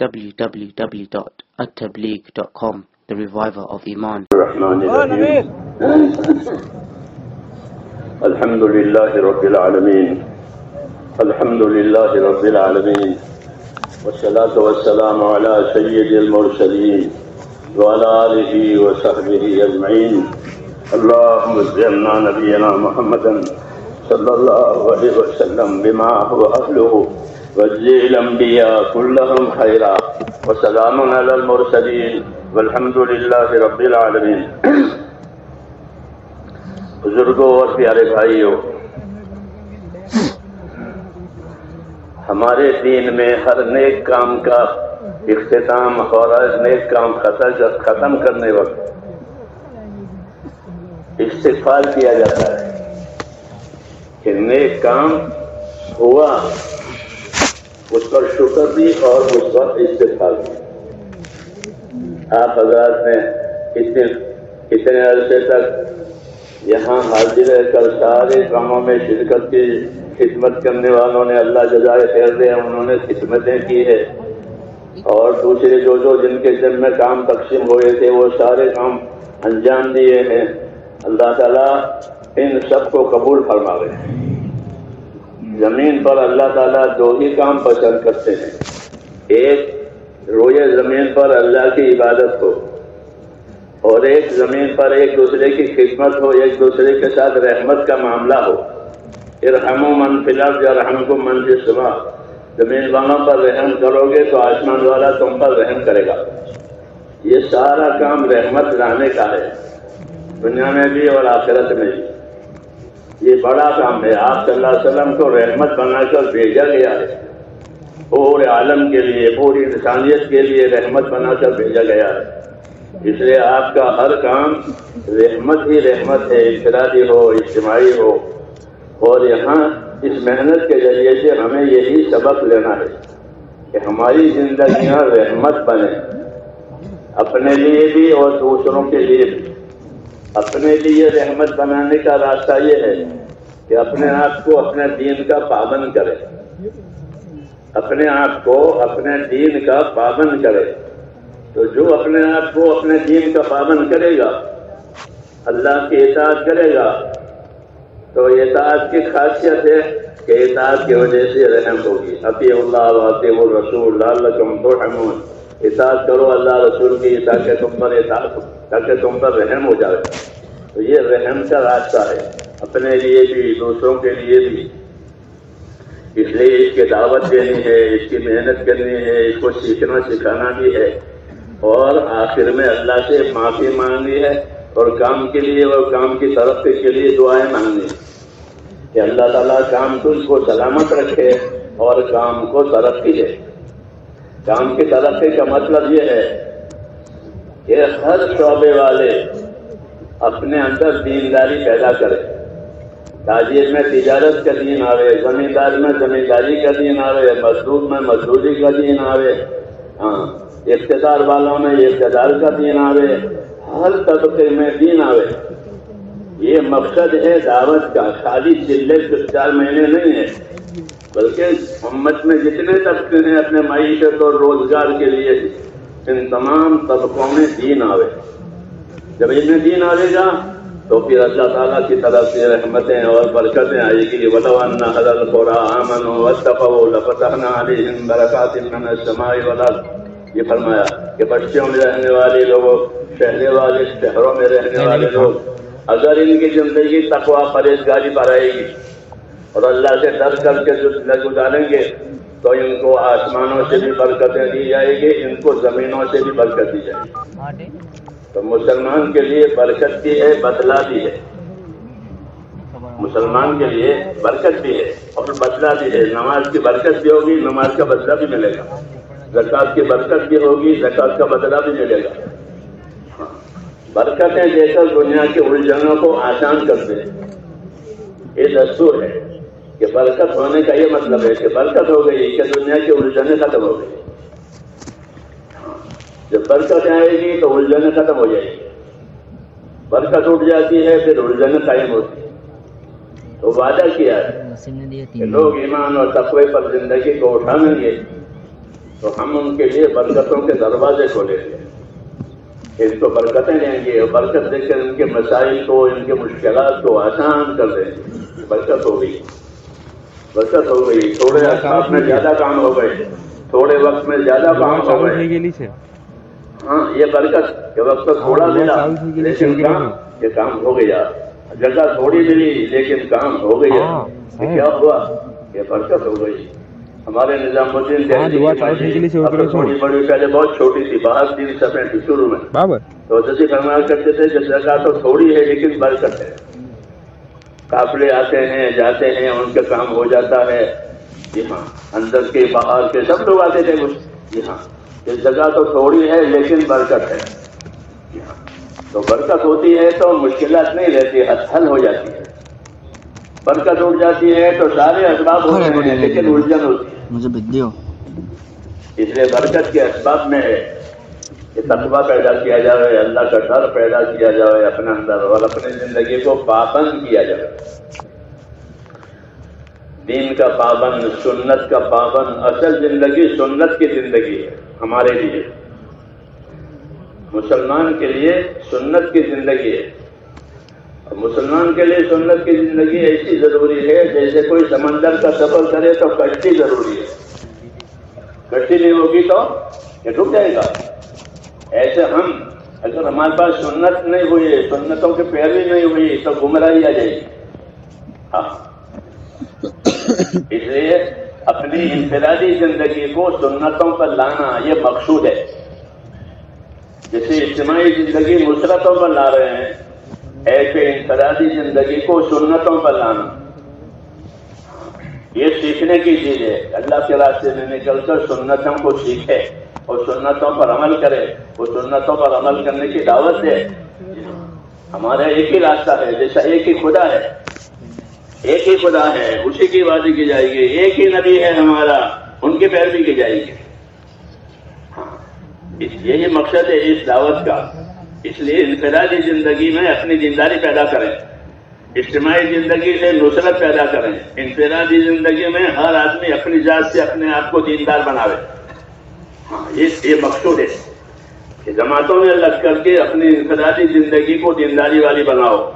www.attableek.com The Reviver of Iman. الحمد لله رب العالمين الحمد لله رب العالمين والصلاة والسلام على سيد المرسلين وعلى آله وصحبه أجمعين اللهم اجعلنا نبينا محمدا صلى الله عليه وسلم بما هو أهله واجزي الأنبياء كلهم خيرا وسلام على المرسلين والحمد لله رب العالمين. بزرگوں اور پیارے بھائیوں، ہمارے دین میں ہر نیک کام کا اختتام اور ہر نیک کام ختم کرنے وقت استغفار کیا جاتا ہے کہ نیک کام ہوا۔ اس پر شکر بھی اور اس پر استغفار بھی آپ حضرات نے اتنے اتنے عرصے تک یہاں حاضر رہ کر سارے کاموں میں شرکت کی خدمت کرنے والوں نے اللہ جزائے خیر دے، انہوں نے خدمتیں کی ہے اور دوسرے جو جو جن کے ذمہ کام تقسیم ہوئے تھے، وہ سارے کام انجام دیے ہیں۔ اللہ تعالیٰ ان سب کو قبول فرما رہے ہیں زمین پر اللہ تعالیٰ دو ہی کام پسند کرتے ہیں۔ ایک روئے زمین پر اللہ کی عبادت ہو، اور ایک زمین پر ایک دوسرے کی خدمت ہو، ایک دوسرے کے ساتھ رحمت کا معاملہ ہو۔ ارحم و من فلر یا رحم کو من سے زمین والوں پر رحم کرو گے تو آسمان والا تم پر رحم کرے گا۔ یہ سارا کام رحمت لانے کا ہے، دنیا میں بھی اور آخرت میں بھی۔ یہ بڑا کام ہے۔ آپ صلی اللہ علیہ وسلم کو رحمت بنا کر بھیجا گیا ہے۔ پورے عالم کے لیے، پوری انسانیت کے لیے رحمت بنا کر بھیجا گیا ہے۔ اس لیے آپ کا ہر کام رحمت ہی رحمت ہے، انفرادی ہو، اجتماعی ہو۔ اور یہاں اس محنت کے ذریعے سے ہمیں یہی سبق لینا ہے کہ ہماری زندگیاں رحمت بنے اپنے لیے بھی اور دوسروں کے لیے بھی۔ اپنے لیے رحمت بنانے کا راستہ یہ ہے کہ اپنے آپ کو اپنے دین کا پابند کرے۔ اپنے آپ کو اپنے دین کا پابند کرے۔ تو جو اپنے آپ کو اپنے دین کا پابند کرے گا، اللہ کی اطاعت کرے گا۔ تو اطاعت کی خاصیت ہے کہ اطاعت کی وجہ سے رحم ہوگی۔ عطی اللہ عطی الرسول اللہ تو اطاعت کرو اللہ رسول کی تاکہ تم پر اطاعت تاکہ تم پر رحم ہو جائے۔ تو یہ رحم کا راستہ ہے۔ اپنے لیے بھی، دوسروں کے لیے بھی۔ اس لیے اس کی دعوت دینی ہے، اس کی محنت کرنی ہے، اس کو سیکھنا، سکھانا بھی ہے۔ اور آخر میں اللہ سے معافی مانگنی ہے اور کام کے لیے اور کام کی ترقی کے لیے دعائیں مانگنی کہ اللہ تعالیٰ کام کو، اس کو سلامت رکھے اور کام کو ترقی دے کام کی ترقی کا مطلب یہ ہے کہ ہر شعبے والے اپنے اندر دینداری پیدا کرے۔ تاجر میں تجارت کا دین آوے، زمیندار میں زمینداری کا دین آوے، مزدور میں مزدوری کا دین آوے۔ ہاں اقتدار والوں میں اقتدار کا دین آوے۔ ہر طبقے میں دین آوے۔ یہ مقصد ہے دعوت کا۔ خالی چلے چار مہینے نہیں ہے، بلکہ امت میں جتنے طبقے ہیں اپنے معیشت اور روزگار کے لیے، ان تمام طبقوں میں دین آوے۔ جب ان میں دین آئے گا تو پھر اللہ تعالیٰ کی طرف سے رحمتیں اور برکتیں آئے گی ولوان حضر خورا امن وطفنا علیہم برکات من السماء والارض یہ فرمایا کہ بچوں میں رہنے والے لوگ شہرے والے شہروں میں رہنے والے لوگ اگر ان کی زندگی تقوا پرہیزگاری پر آئے گی اور اللہ سے ڈر کر کے گزاریں گے تو ان کو آسمانوں سے بھی برکتیں دی جائے گی ان کو زمینوں سے بھی برکت دی جائے گی۔ تو مسلمان کے لیے برکت بھی ہے، بدلہ بھی ہے۔ مسلمان کے لیے برکت بھی ہے اور بدلہ بھی ہے۔ نماز کی برکت بھی ہوگی، نماز کا بدلہ بھی ملے گا۔ زکات کی برکت بھی ہوگی زکات کا بدلہ بھی ملے گا۔ برکتیں دے کر دنیا کے الجھنوں کو آسان کرتے ہیں یہ دستور ہے کہ برکت ہونے کا یہ مطلب ہے کہ برکت ہو گئی، کہ دنیا کی الجھنیں ختم ہو گئی جب برکت آئے گی تو الجھنیں ختم ہو جائے گی۔ برکت اٹھ جاتی ہے پھر الجھنیں قائم ہوتی ہے۔ تو وعدہ کیا ہے کہ لوگ ایمان اور تقوی پر زندگی کو اٹھائیں گے۔ تو ہم ان کے لیے برکتوں کے دروازے کھولیں گے۔ ان کو برکتیں دیں گے اور برکت دے کر ان کے مسائل کو ان کے مشکلات کو آسان کر دیں گے۔ برکت ہو گئی۔ برکت ہو گئی۔ تھوڑے اسباب میں زیادہ کام ہو گئے۔ تھوڑے وقت میں زیادہ کام ہو گئے۔ ہاں یہ برکت کہ وقت تھوڑا ملا لیکن کام یہ کام ہو گیا۔ جگہ تھوڑی ملی لیکن کام ہو گیا۔ یہ کیا ہوا؟ یہ برکت ہو گئی۔ ہمارے نظام الدین تھوڑی بڑی پہلے بہت چھوٹی تھی باہر تین سفید تھی شروع میں۔ تو جیسے فرمایا کرتے تھے کہ جگہ تو تھوڑی ہے لیکن برکت ہے۔ قافلے آتے ہیں جاتے ہیں ان کا کام ہو جاتا ہے۔ جی ہاں اندر کے باہر کے سب لوگ آتے تھے۔ کچھ جی ہاں۔ یہ جگہ تو تھوڑی ہے لیکن برکت ہے۔ تو برکت ہوتی ہے تو مشکلات نہیں رہتی حل ہو جاتی ہے۔ برکت اٹھ جاتی ہے تو سارے اسباب ہوتے ہیں لیکن الجھن ہوتی ہے۔ مجھے اس لیے برکت کے اسباب میں ہے کہ تقوی پیدا کیا جائے اللہ کا ڈر پیدا کیا جائے اپنے اندر اور اپنی زندگی کو پابند کیا جائے دین کا پابند، سنت کا پابند، اصل زندگی سنت کی زندگی ہے، ہمارے لیے۔ مسلمان کے لیے سنت کی زندگی ہے۔ اور مسلمان کے لیے سنت کی زندگی ایسی ضروری ہے، جیسے کوئی سمندر کا سفر کرے تو کشتی ضروری ہے۔ کشتی نہیں ہوگی تو یہ ڈوب جائے گا۔ ایسے ہم، اگر ہمارے پاس سنت نہیں ہوئی، سنتوں کی پیروی نہیں ہوئی، تو گمراہی آ جائے گی۔ ہاں۔ اس لیے اپنی انفرادی زندگی کو سنتوں پر لانا یہ مقصود ہے۔ جیسے اجتماعی زندگی مسرتوں پر لا رہے ہیں ایسے انفرادی زندگی کو سنتوں پر لانا۔ یہ سیکھنے کی چیز ہے۔ اللہ کے راستے میں نکل کر سنتوں کو سیکھے اور سنتوں پر عمل کرے۔ وہ سنتوں پر عمل کرنے کی دعوت ہے ہمارا ایک ہی راستہ ہے، جیسا ایک ہی خدا ہے۔ ایک ہی خدا ہے، اسی کی بازی کی جائے گی۔ ایک ہی نبی ہے ہمارا، ان کی پیروی کی جائے گی۔ ہاں، یہی مقصد ہے اس دعوت کا۔ اس لیے انفرادی زندگی میں اپنی دینداری پیدا کریں۔ اجتماعی زندگی سے نصرت پیدا کریں۔ انفرادی زندگی میں ہر آدمی اپنی ذات سے اپنے آپ کو دیندار بناوے۔ ہاں یہ مقصود ہے کہ جماعتوں میں لگ کر کے اپنی انفرادی زندگی کو دینداری والی بناؤ۔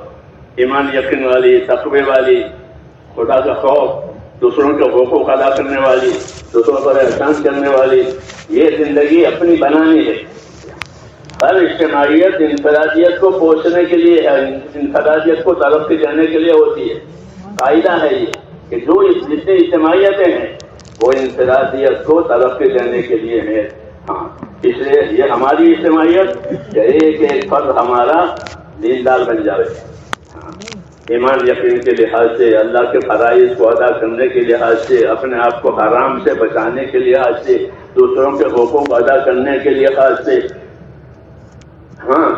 ایمان یقین والی، تقوی والی، خدا کا خوف، دوسروں کے حقوق ادا کرنے والی، دوسروں پر احسان کرنے والی، یہ زندگی اپنی بنانی ہے۔ ہر اجتماعیت انفرادیت کو پہنچنے کے لیے انفرادیت کو ترقی دینے کے لیے ہوتی ہے۔ قاعدہ ہے یہ کہ جو جتنی اجتماعیتیں ہیں، وہ انفرادیت کو ترقی دینے کے لیے ہے ہاں اس لیے یہ ہماری اجتماعیت کہ ایک ایک فرد ہمارا دیندار بن جائے ایمان یقین کے لحاظ سے، اللہ کے فرائض کو ادا کرنے کے لحاظ سے، اپنے آپ کو حرام سے بچانے کے لحاظ سے، دوسروں کے حقوق ادا کرنے کے لحاظ سے۔ ہاں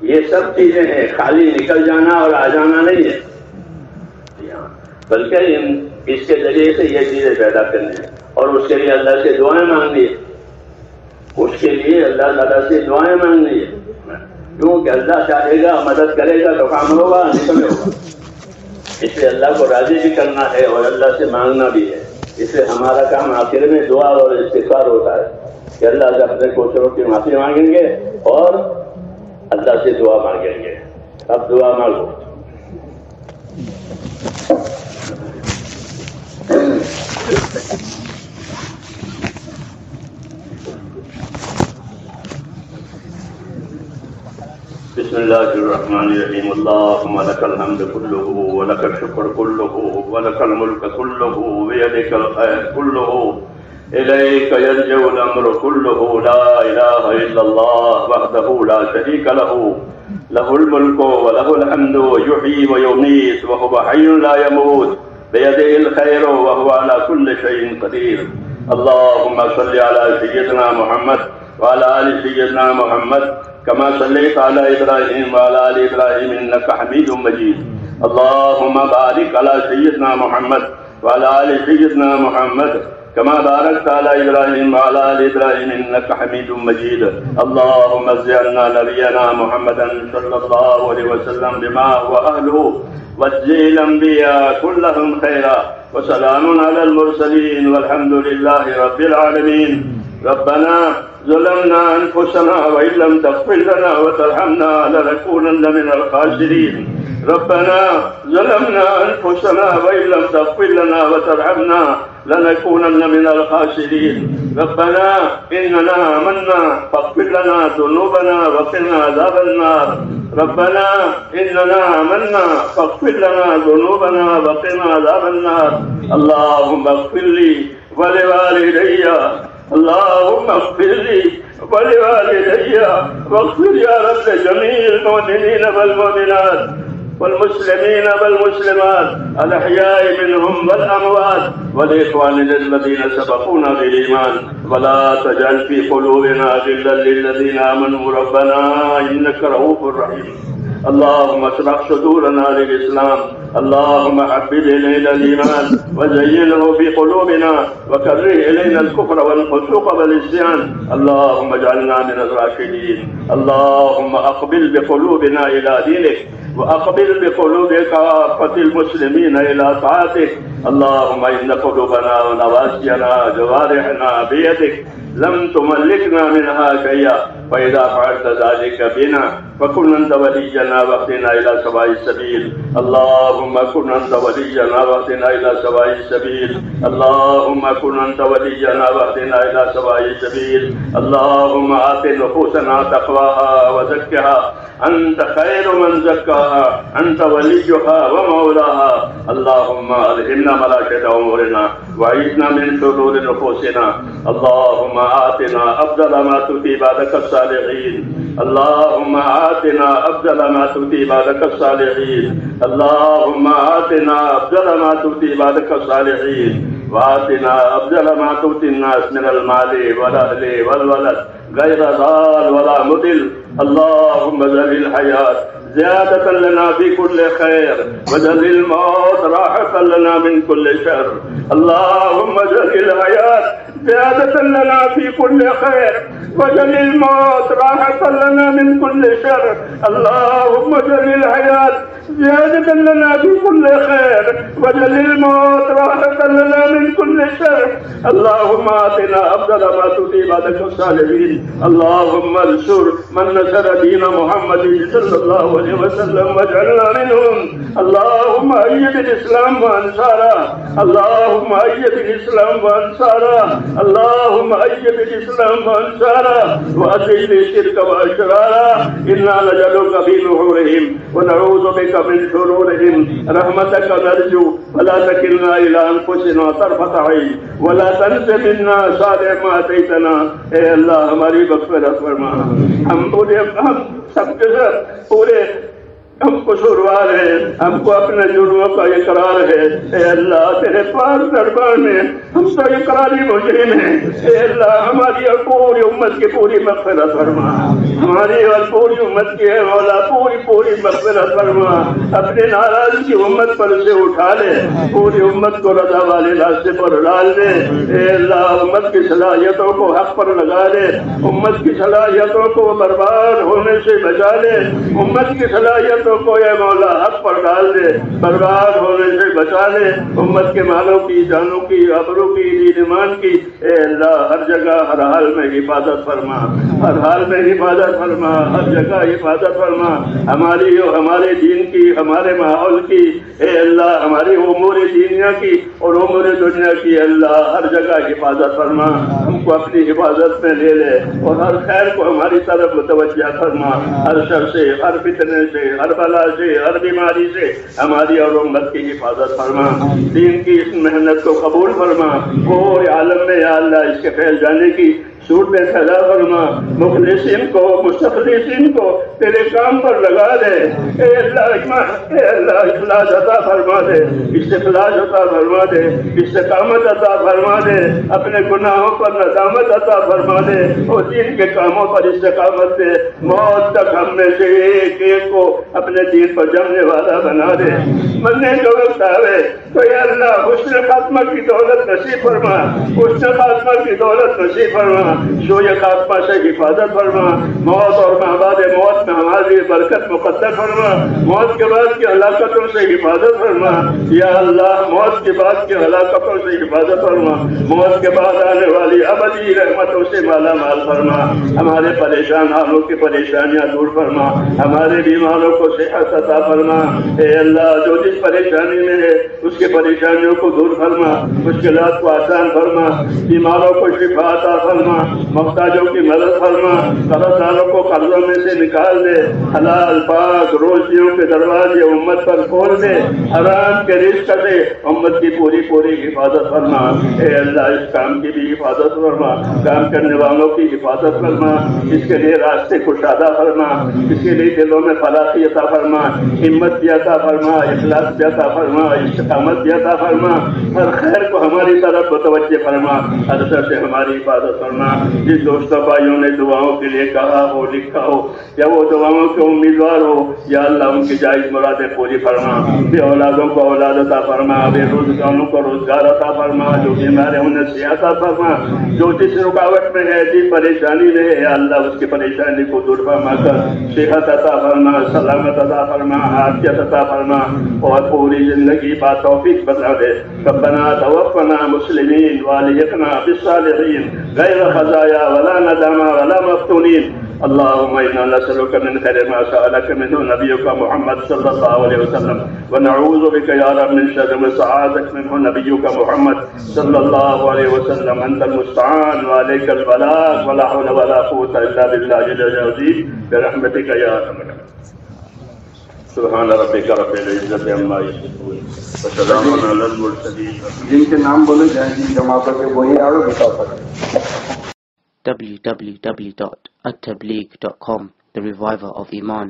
یہ سب چیزیں ہیں۔ خالی نکل جانا اور آ جانا نہیں ہے۔ بلکہ اس کے ذریعے سے یہ چیزیں پیدا کرنی ہیں۔ اور اس کے لیے اللہ سے دعائیں مانگنی ہے اس کے لیے اللہ تعالیٰ سے دعائیں مانگنی ہے کیونکہ اللہ چاہے گا، مدد کرے گا تو کام ہوگا، نہیں ہوگا۔ اس لیے اللہ کو راضی بھی کرنا ہے اور اللہ سے مانگنا بھی ہے۔ اس لیے ہمارا کام آخر میں دعا اور استفار ہوتا ہے کہ اللہ سے اپنے کوششوں کی معافی مانگیں گے اور اللہ سے دعا مانگیں گے۔ اب دعا مانگو۔ بسم الله الرحمن الرحيم اللهم لك الحمد كله ولك الشكر كله ولك الملك كله بيدك الخير كله إليك يرجع الأمر كله لا إله إلا الله وحده لا شريك له له الملك وله الحمد يحيي ويميت وهو حي لا يموت بيده الخير وهو على كل شيء قدير اللهم صل على سيدنا محمد وعلى آل سيدنا محمد كما صليت على إبراهيم وعلى آل إبراهيم إنك حميد مجيد. اللهم بارك على سيدنا محمد وعلى آل سيدنا محمد. كما باركت على إبراهيم وعلى آل إبراهيم إنك حميد مجيد. اللهم زعلنا نبينا محمدا صلى الله عليه وسلم بما هو أهله. واجزي الأنبياء كلهم خيرا. وسلام على المرسلين والحمد لله رب العالمين. ربنا ظلمنا أنفسنا وإن لم تغفر لنا وترحمنا لنكونن من الخاسرين. ربنا ظلمنا أنفسنا وإن لم تغفر لنا وترحمنا لنكونن من الخاسرين. ربنا إننا آمنا فاغفر لنا ذنوبنا وقنا عذاب النار. ربنا إننا آمنا فاغفر لنا ذنوبنا وقنا عذاب النار. اللهم اغفر لي ولوالدي اللهم اغفر لي ولوالدي واغفر يا رب جميع المؤمنين والمؤمنات والمسلمين والمسلمات، الأحياء منهم والأموات، والإخوان الذين سبقونا بالإيمان. ولا تجعل في قلوبنا غلا للذين آمنوا. ربنا إنك رؤوف رحيم. اللهم اشرح صدورنا للإسلام. اللهم حبب إلينا الإيمان وزينه في قلوبنا وكره إلينا الكفر والفسوق والعصيان. اللهم اجعلنا من الراشدين. اللهم أقبل بقلوبنا إلى دينك وأقبل بقلوب كافة المسلمين إلى طاعتك. اللهم إن قلوبنا ونواسينا جوارحنا بيدك لم تملكنا منها شيئا فإذا فعلت ذلك بنا فكن أنت ولينا واهدنا إلى سواء السبيل. اللهم كن أنت ولينا واهدنا إلى سواء السبيل. اللهم كن أنت ولينا واهدنا إلى سواء السبيل. اللهم آت نفوسنا تقواها وزكها. أنت خير من زكاها. أنت وليها ومولاها. اللهم ألهمنا ملائكة أمورنا. وعيدنا من شرور نفوسنا. اللهم آتنا أفضل ما تؤتي بعدك الصالحين. اللهم آتنا آتنا افضل ما تؤتي عبادك الصالحين. اللهم آتنا افضل ما تؤتي عبادك الصالحين. وآتنا أفضل ما تؤتي الناس من المال والأهل والولد. غير ضال ولا مضل. اللهم ذل الحياة. زيادة لنا في كل خير وجل الموت راحة لنا من كل شر اللهم زل الحياة زيادة لنا في كل خير وجل الموت راحة لنا من كل شر اللهم جل الحياة زيادة لنا في كل خير وجل الموت راحة لنا من كل شر اللهم آتنا أفضل ما تؤتي بعدك الصالحين اللهم انصر من نصر دين محمد صلى الله عليه وسلم عليه وسلم واجعلنا منهم. اللهم أيد الإسلام وأنصاره. اللهم أيد الإسلام وأنصاره. اللهم أيد الإسلام وأنصاره. وأزل الشرك وأشراره. إنا نجعلك في نحورهم ونعوذ بك من شرورهم. رحمتك نرجو. ولا تكلنا إلى أنفسنا طرفة عين. ولا تنس منا صالح ما أتيتنا. اے اللہ، ہماری مغفرت فرما. ہم پورے ہم سب کے سب پورے ہم قصوروار ہیں ہم کو اپنے جرموں کا اقرار ہے۔ اے اللہ، تیرے پاس دربار میں ہم تو اقراری مجرم ہیں۔ اے اللہ، ہماری اور پوری امت کی پوری مغفرت فرما۔ ہماری اور پوری امت کی ہے مولا، پوری پوری مغفرت فرما۔ اپنے ناراض کی امت پر سے اٹھا لے۔ پوری امت کو رضا والے راستے پر ڈال دے۔ اے اللہ، امت کی صلاحیتوں کو حق پر لگا دے امت کی صلاحیتوں کو برباد ہونے سے بچا لے۔ امت کی صلاحیت کو اے مولا حق پر ڈال دے، برباد ہونے سے بچا لے، امت کے مالوں کی، جانوں کی ابروں کی ایمان کی۔ اے اللہ، ہر جگہ، ہر حال میں حفاظت فرما۔ ہر حال میں حفاظت فرما، ہر جگہ حفاظت فرما۔ ہماری اور ہمارے دین کی، ہمارے ماحول کی۔ اے اللہ، ہماری امور دینیا کی اور امور دنیا کی۔ اللہ، ہر جگہ حفاظت فرما۔ ہم کو اپنی حفاظت میں لے لے اور ہر خیر کو ہماری طرف متوجہ فرما۔ ہر شر سے، ہر فتنے سے، ہر تعالیٰ سے، ہر بیماری سے ہماری اور امت کی حفاظت فرما۔ دین کی اس محنت کو قبول فرما۔ پورے عالم میں یا اللہ، اس کے پھیل جانے کی سوٹ میں سزا فرما مخلصین کو مستقلصین کو تیرے کام پر لگا دے۔ اے اللہ اے اللہ اخلاص عطا فرما دے، استخلاص عطا فرما دے، استقامت عطا فرما دے، اپنے گناہوں پر ندامت عطا فرما دے، اور دین کے کاموں پر استقامت دے۔ موت تک ہم میں سے ایک ایک کو اپنے دین پر جمنے والا بنا دے۔ مرنے جو وقت آئے تو اے اللہ، حسن خاتمہ کی دولت نصیب فرما۔ حسن خاتمہ کی دولت نصیب فرما۔ شوی خاتمہ سے حفاظت فرما، موت اور محباد موت میں ہماری برکت مقدر فرما، موت کے بعد کی ہلاکتوں سے حفاظت فرما، یا اللہ، موت کے بعد کی ہلاکتوں سے حفاظت فرما، موت کے بعد آنے والی ابدی رحمتوں سے مالا مال فرما، ہمارے پریشان حالوں کی پریشانیاں دور فرما، ہمارے بیماروں کو صحت عطا فرما۔ اے اللہ، جو جس پریشانی میں ہے، اس کے پریشانیوں کو دور فرما، مشکلات کو آسان فرما، بیماروں کو شفا عطا فرما محتاجوں کی مدد فرما قرض داروں کو قرضوں میں سے نکال دے، حلال، پاک، روزیوں کے دروازے امت پر کھول دے، حرام کے رزق دے، امت کی پوری پوری حفاظت فرما۔ اے اللہ، اس کام کی بھی حفاظت فرما، کام کرنے والوں کی حفاظت فرما، اس کے لیے راستے کشادہ فرما، اس کے لیے دلوں میں فلاحی عطا فرما، ہمت بھی عطا فرما، اخلاص بھی عطا فرما، استقامت بھی عطا فرما، ہر خیر کو ہماری طرف متوجہ فرما، ہر طرف سے ہماری حفاظت فرما۔ جس دوستوں بھائیوں نے دعاؤں کے لیے کہا ہو لکھا ہو یا وہ دعاؤں کے امیدوار ہو، یا اللہ ان کی جائز مرادیں پوری فرما۔ بے اولادوں کو اولاد عطا فرما، بے روزگاروں کو روزگار عطا فرما، جو بیمار انہیں صحت عطا فرما۔ جو جس رکاوٹ میں ہے، جس پریشانی میں ہے یا اللہ اس کی پریشانی کو دور فرما کر صحت عطا فرما، سلامت عطا فرما حافظ عطا فرما اور پوری زندگی با توفیق بتا دے۔ ربنا توفنا مسلمین والیتنا بالصالحین، غیر خزایا ولا ندامہ، ولا مفتونین اللهم انا نسالك من خير ما سالك منه نبيك محمد صلى الله عليه وسلم۔ ونعوذ بك يا رب من شر ما استعاذك منه نبيك محمد صلى الله عليه وسلم۔ انت المستعان وعليك البلاغ، ولا حول ولا قوه الا بالله العظيم برحمتك يا ارحم الراحمين سبحان ربك رب العزه عما يصفون وسلام على المرسلين جن کے نام بولے جائیں جن جماعتوں کے، وہی آگے بتا سکتے www.attableek.com The Reviver of Iman